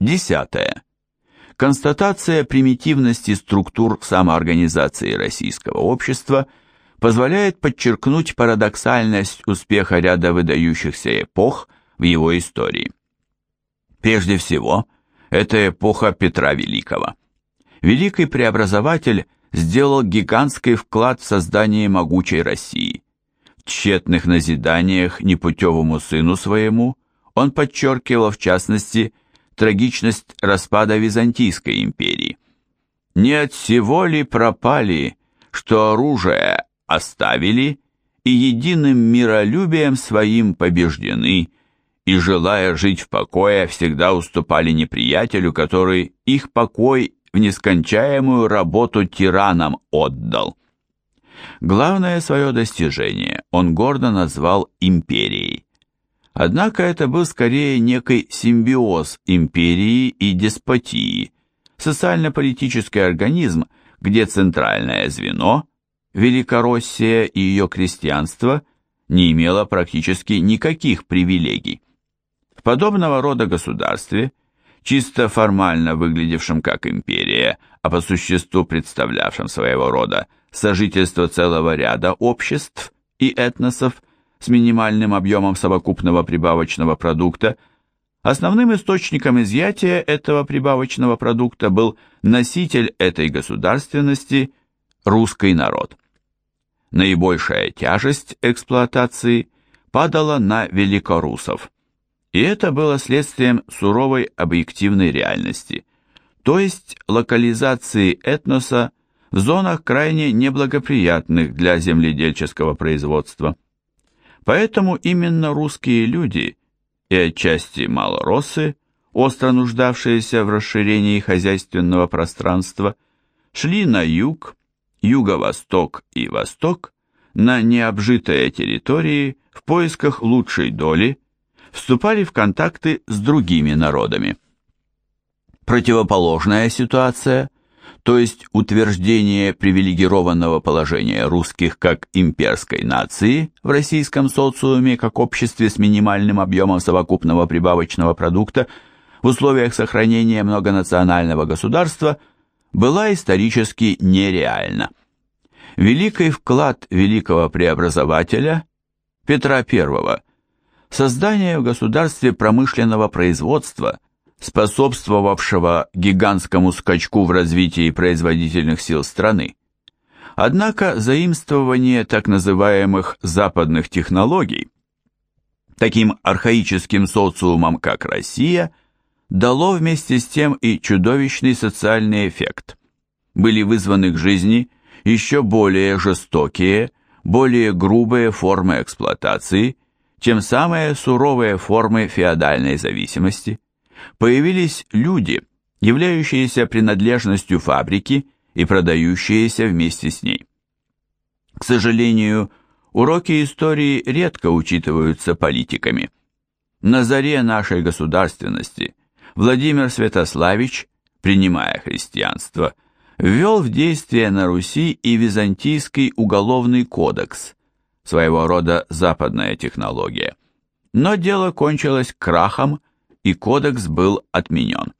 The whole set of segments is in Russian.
Десятое. Констатация примитивности структур самоорганизации российского общества позволяет подчеркнуть парадоксальность успеха ряда выдающихся эпох в его истории. Прежде всего, это эпоха Петра Великого. Великий преобразователь сделал гигантский вклад в создание могучей России. В тщетных назиданиях непутевому сыну своему он подчеркивал, в частности, трагичность распада Византийской империи. «Не от всего ли пропали, что оружие оставили, и единым миролюбием своим побеждены, и, желая жить в покое, всегда уступали неприятелю, который их покой в нескончаемую работу тиранам отдал. Главное свое достижение он гордо назвал империей. Однако это был скорее некий симбиоз империи и деспотии, социально-политический организм, где центральное звено, Великороссия и ее крестьянство, не имело практически никаких привилегий. В подобного рода государстве – чисто формально выглядевшим как империя, а по существу представлявшим своего рода сожительство целого ряда обществ и этносов с минимальным объемом совокупного прибавочного продукта, основным источником изъятия этого прибавочного продукта был носитель этой государственности – русский народ. Наибольшая тяжесть эксплуатации падала на великорусов – и это было следствием суровой объективной реальности, то есть локализации этноса в зонах крайне неблагоприятных для земледельческого производства. Поэтому именно русские люди и отчасти малоросы, остро нуждавшиеся в расширении хозяйственного пространства, шли на юг, юго-восток и восток, на необжитые территории в поисках лучшей доли, вступали в контакты с другими народами. Противоположная ситуация, то есть утверждение привилегированного положения русских как имперской нации в российском социуме как обществе с минимальным объемом совокупного прибавочного продукта в условиях сохранения многонационального государства, была исторически нереальна. Великий вклад великого преобразователя Петра I Создание в государстве промышленного производства, способствовавшего гигантскому скачку в развитии производительных сил страны. Однако заимствование так называемых западных технологий таким архаическим социумом, как Россия, дало вместе с тем и чудовищный социальный эффект. Были вызваны к жизни еще более жестокие, более грубые формы эксплуатации – чем самые суровые формы феодальной зависимости. Появились люди, являющиеся принадлежностью фабрики и продающиеся вместе с ней. К сожалению, уроки истории редко учитываются политиками. На заре нашей государственности Владимир Святославич, принимая христианство, ввел в действие на Руси и Византийский уголовный кодекс, своего рода западная технология. Но дело кончилось крахом, и кодекс был отменен.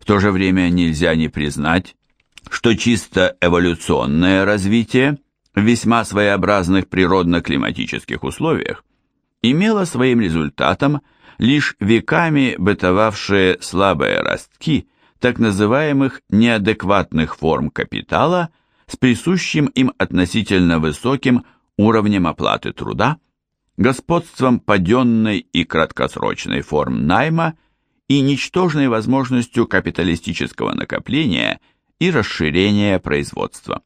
В то же время нельзя не признать, что чисто эволюционное развитие в весьма своеобразных природно-климатических условиях имело своим результатом лишь веками бытовавшие слабые ростки так называемых неадекватных форм капитала с присущим им относительно высоким уровнем оплаты труда, господством паденной и краткосрочной форм найма и ничтожной возможностью капиталистического накопления и расширения производства.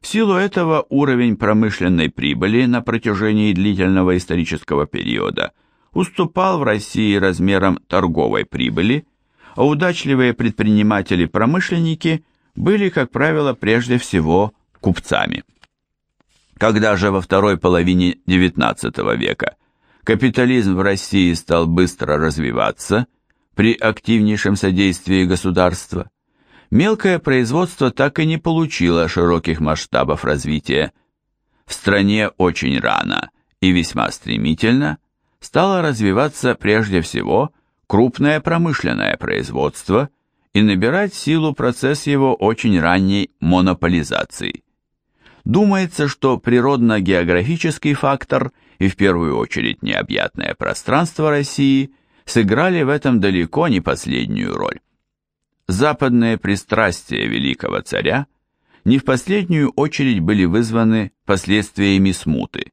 В силу этого уровень промышленной прибыли на протяжении длительного исторического периода уступал в России размерам торговой прибыли, а удачливые предприниматели-промышленники были, как правило, прежде всего купцами. Когда же во второй половине XIX века капитализм в России стал быстро развиваться при активнейшем содействии государства, мелкое производство так и не получило широких масштабов развития. В стране очень рано и весьма стремительно стала развиваться прежде всего крупное промышленное производство и набирать силу процесс его очень ранней монополизации. Думается, что природно-географический фактор и в первую очередь необъятное пространство России сыграли в этом далеко не последнюю роль. Западные пристрастия великого царя не в последнюю очередь были вызваны последствиями смуты,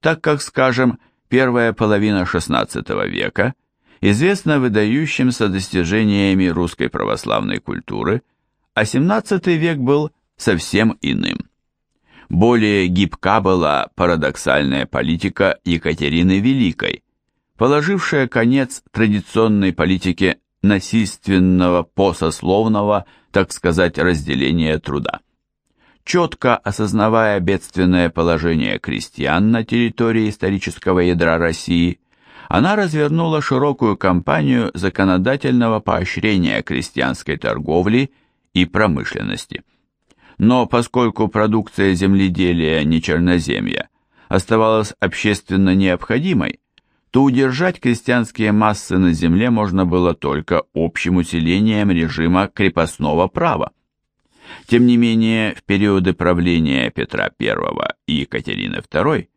так как, скажем, первая половина XVI века известна выдающимся достижениями русской православной культуры, а XVII век был совсем иным. Более гибка была парадоксальная политика Екатерины Великой, положившая конец традиционной политике насильственного посословного, так сказать, разделения труда. Четко осознавая бедственное положение крестьян на территории исторического ядра России, она развернула широкую кампанию законодательного поощрения крестьянской торговли и промышленности – но поскольку продукция земледелия не черноземья оставалась общественно необходимой, то удержать крестьянские массы на земле можно было только общим усилением режима крепостного права. Тем не менее, в периоды правления Петра I и Екатерины II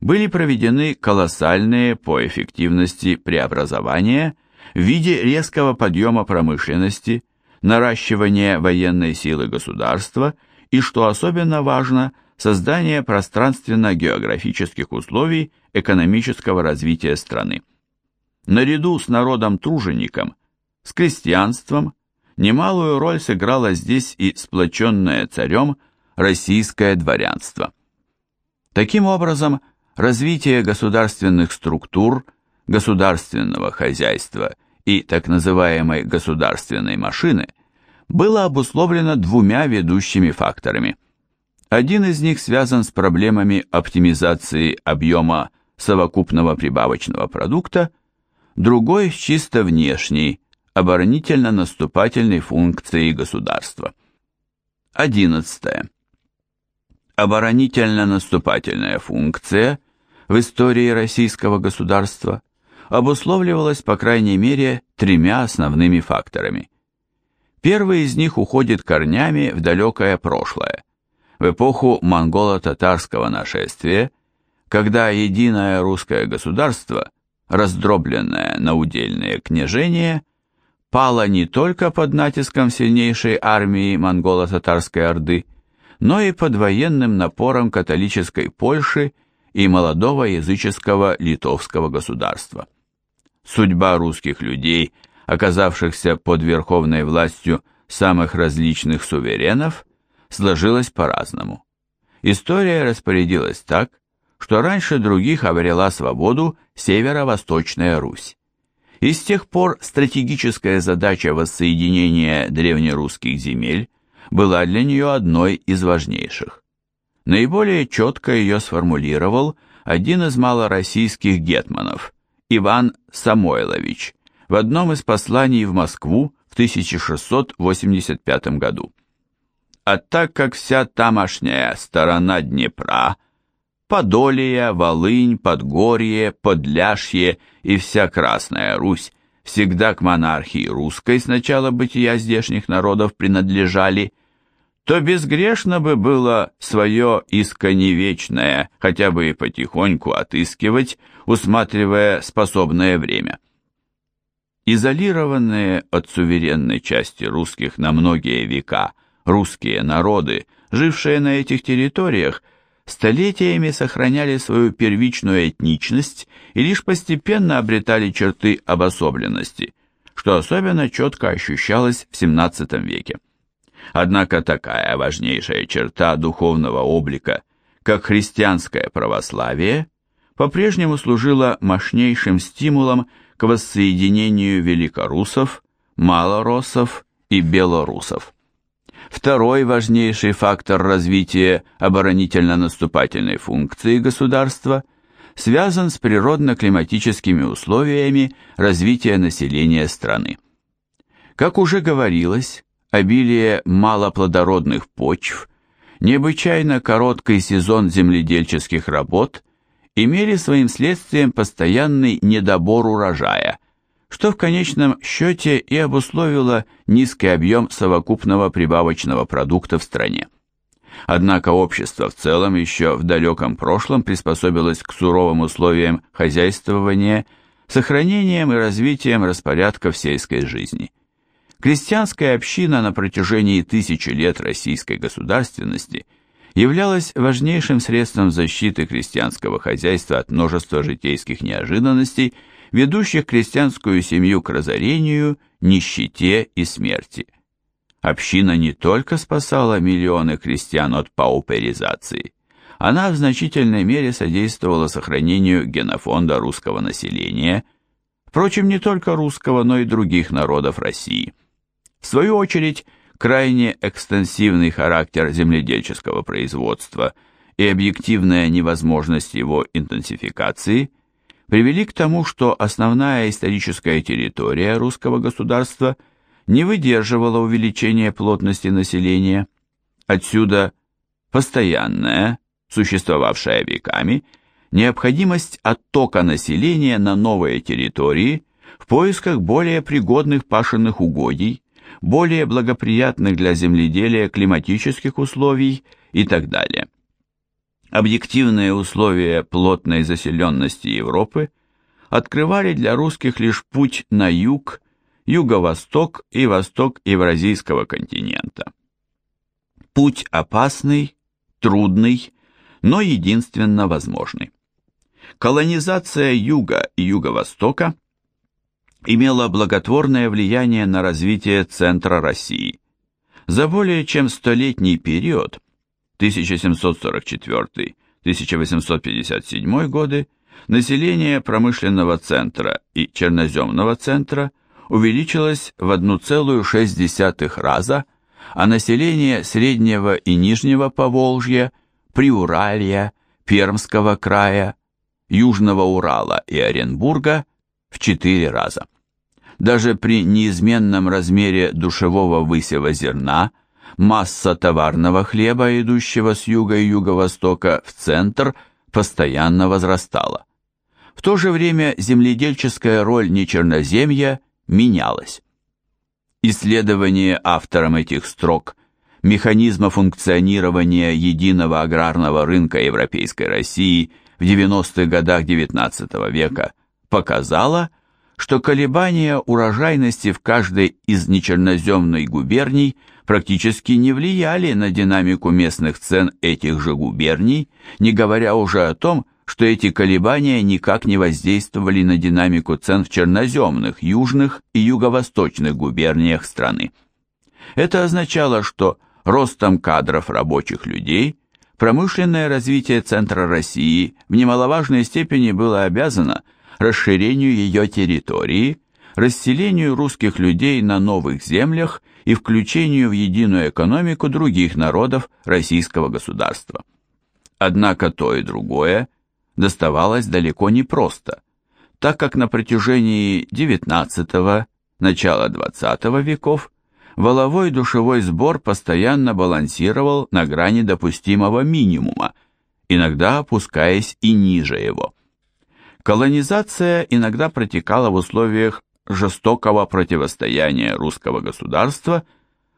были проведены колоссальные по эффективности преобразования в виде резкого подъема промышленности, наращивание военной силы государства и, что особенно важно, создание пространственно-географических условий экономического развития страны. Наряду с народом-тружеником, с крестьянством, немалую роль сыграло здесь и сплоченное царем российское дворянство. Таким образом, развитие государственных структур, государственного хозяйства и так называемой государственной машины было обусловлено двумя ведущими факторами. Один из них связан с проблемами оптимизации объема совокупного прибавочного продукта, другой чисто внешней, оборонительно-наступательной функцией государства. 11. Оборонительно-наступательная функция в истории российского государства – обусловливалось по крайней мере тремя основными факторами. Первый из них уходит корнями в далекое прошлое, в эпоху монголо-татарского нашествия, когда единое русское государство, раздробленное на удельные княжения, пало не только под натиском сильнейшей армии монголо-татарской орды, но и под военным напором католической Польши и молодого языческого литовского государства. Судьба русских людей, оказавшихся под верховной властью самых различных суверенов, сложилась по-разному. История распорядилась так, что раньше других обрела свободу северо-восточная Русь. И с тех пор стратегическая задача воссоединения древнерусских земель была для нее одной из важнейших. Наиболее четко ее сформулировал один из малороссийских гетманов, Иван Самойлович в одном из посланий в Москву в 1685 году. А так как вся тамошняя сторона Днепра, Подолия, Волынь, Подгорье, Подляшье и вся Красная Русь всегда к монархии русской с начала бытия здешних народов принадлежали – то безгрешно бы было свое исконевечное хотя бы и потихоньку отыскивать, усматривая способное время. Изолированные от суверенной части русских на многие века русские народы, жившие на этих территориях, столетиями сохраняли свою первичную этничность и лишь постепенно обретали черты обособленности, что особенно четко ощущалось в XVII веке. Однако такая важнейшая черта духовного облика, как христианское православие, по-прежнему служила мощнейшим стимулом к воссоединению великорусов, малороссов и белорусов. Второй важнейший фактор развития оборонительно-наступательной функции государства связан с природно-климатическими условиями развития населения страны. Как уже говорилось, обилие малоплодородных почв, необычайно короткий сезон земледельческих работ имели своим следствием постоянный недобор урожая, что в конечном счете и обусловило низкий объем совокупного прибавочного продукта в стране. Однако общество в целом еще в далеком прошлом приспособилось к суровым условиям хозяйствования, сохранением и развитием распорядков сельской жизни. Крестьянская община на протяжении тысячи лет российской государственности являлась важнейшим средством защиты крестьянского хозяйства от множества житейских неожиданностей, ведущих крестьянскую семью к разорению, нищете и смерти. Община не только спасала миллионы крестьян от пауперизации, она в значительной мере содействовала сохранению генофонда русского населения, впрочем, не только русского, но и других народов России. В свою очередь, крайне экстенсивный характер земледельческого производства и объективная невозможность его интенсификации привели к тому, что основная историческая территория русского государства – не выдерживала увеличения плотности населения. Отсюда постоянная, существовавшая веками, необходимость оттока населения на новые территории в поисках более пригодных пашенных угодий, более благоприятных для земледелия климатических условий и так далее. Объективные условия плотной заселенности Европы открывали для русских лишь путь на юг юго-восток и восток Евразийского континента. Путь опасный, трудный, но единственно возможный. Колонизация юга и юго-востока имела благотворное влияние на развитие центра России. За более чем столетний период 1744-1857 годы население промышленного центра и черноземного центра – увеличилось в 1,6 раза, а население Среднего и Нижнего Поволжья, Приуралья, Пермского края, Южного Урала и Оренбурга в 4 раза. Даже при неизменном размере душевого высева зерна масса товарного хлеба, идущего с юга и юго-востока в центр, постоянно возрастала. В то же время земледельческая роль нечерноземья менялось. Исследование автором этих строк механизма функционирования единого аграрного рынка Европейской России в 90-х годах XIX века показало, что колебания урожайности в каждой из нечерноземной губерний практически не влияли на динамику местных цен этих же губерний, не говоря уже о том, что эти колебания никак не воздействовали на динамику цен в черноземных, южных и юго-восточных губерниях страны. Это означало, что ростом кадров рабочих людей промышленное развитие центра России в немаловажной степени было обязано расширению ее территории, расселению русских людей на новых землях и включению в единую экономику других народов российского государства. Однако то и другое доставалось далеко не просто, так как на протяжении XIX, начала XX веков воловой душевой сбор постоянно балансировал на грани допустимого минимума, иногда опускаясь и ниже его. Колонизация иногда протекала в условиях жестокого противостояния русского государства,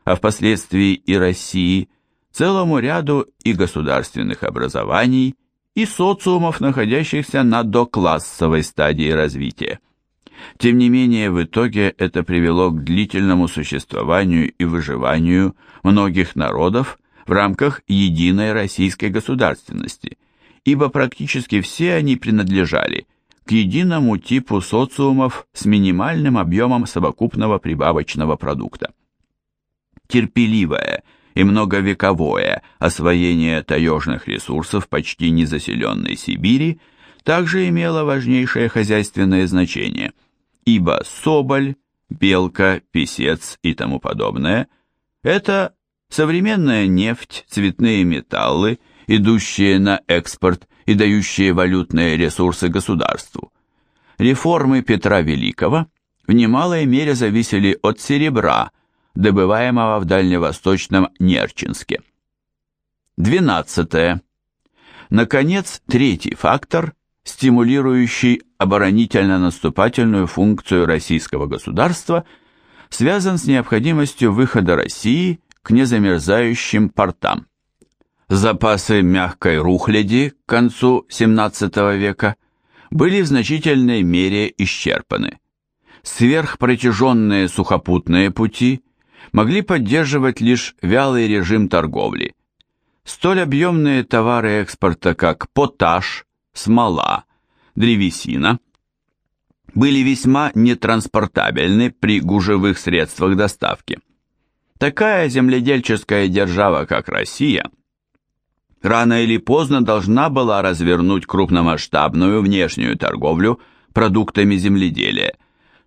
а впоследствии и России, целому ряду и государственных образований, и социумов, находящихся на доклассовой стадии развития. Тем не менее, в итоге это привело к длительному существованию и выживанию многих народов в рамках единой российской государственности, ибо практически все они принадлежали к единому типу социумов с минимальным объемом совокупного прибавочного продукта. Терпеливая и многовековое освоение таежных ресурсов почти незаселенной Сибири также имело важнейшее хозяйственное значение, ибо соболь, белка, песец и тому подобное – это современная нефть, цветные металлы, идущие на экспорт и дающие валютные ресурсы государству. Реформы Петра Великого в немалой мере зависели от серебра – добываемого в дальневосточном Нерчинске. 12. Наконец, третий фактор, стимулирующий оборонительно-наступательную функцию российского государства, связан с необходимостью выхода России к незамерзающим портам. Запасы мягкой рухляди к концу XVII века были в значительной мере исчерпаны. Сверхпротяженные сухопутные пути могли поддерживать лишь вялый режим торговли. Столь объемные товары экспорта, как поташ, смола, древесина, были весьма нетранспортабельны при гужевых средствах доставки. Такая земледельческая держава, как Россия, рано или поздно должна была развернуть крупномасштабную внешнюю торговлю продуктами земледелия,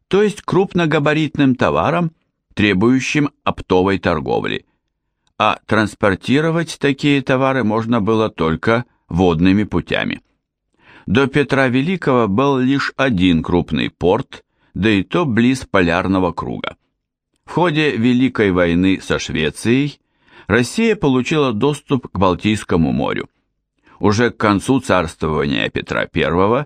то есть крупногабаритным товаром, требующим оптовой торговли. А транспортировать такие товары можно было только водными путями. До Петра Великого был лишь один крупный порт, да и то близ полярного круга. В ходе Великой войны со Швецией Россия получила доступ к Балтийскому морю. Уже к концу царствования Петра I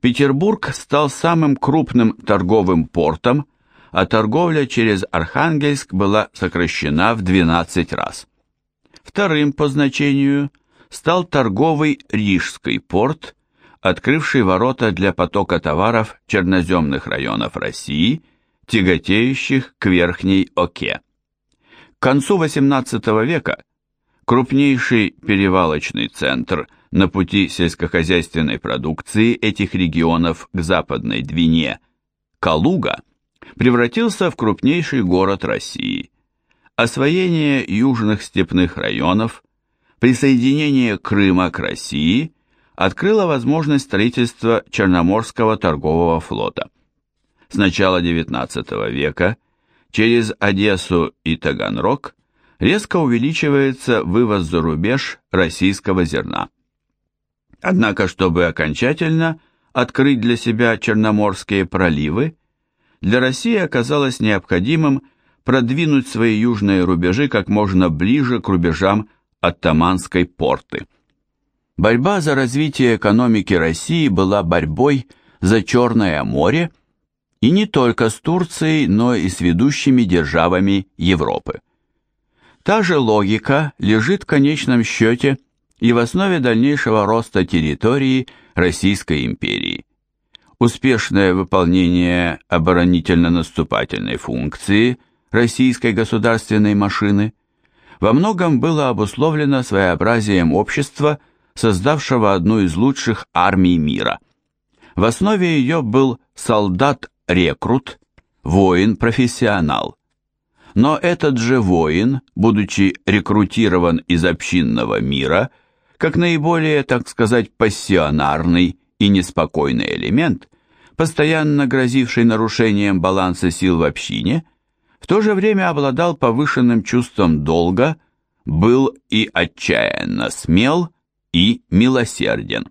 Петербург стал самым крупным торговым портом, а торговля через Архангельск была сокращена в 12 раз. Вторым по значению стал торговый Рижский порт, открывший ворота для потока товаров черноземных районов России – тяготеющих к Верхней Оке. Концу XVIII века крупнейший перевалочный центр на пути сельскохозяйственной продукции этих регионов к Западной Двине, Калуга, превратился в крупнейший город России. Освоение южных степных районов, присоединение Крыма к России открыло возможность строительства Черноморского торгового флота с начала XIX века через Одессу и Таганрог резко увеличивается вывоз за рубеж российского зерна. Однако, чтобы окончательно открыть для себя Черноморские проливы, для России оказалось необходимым продвинуть свои южные рубежи как можно ближе к рубежам Оттаманской порты. Борьба за развитие экономики России была борьбой за Черное море – и не только с Турцией, но и с ведущими державами Европы. Та же логика лежит в конечном счете и в основе дальнейшего роста территории Российской империи. Успешное выполнение оборонительно-наступательной функции российской государственной машины во многом было обусловлено своеобразием общества, создавшего одну из лучших армий мира. В основе ее был солдат рекрут, воин-профессионал. Но этот же воин, будучи рекрутирован из общинного мира, как наиболее, так сказать, пассионарный и неспокойный элемент, постоянно грозивший нарушением баланса сил в общине, в то же время обладал повышенным чувством долга, был и отчаянно смел, и милосерден.